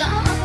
저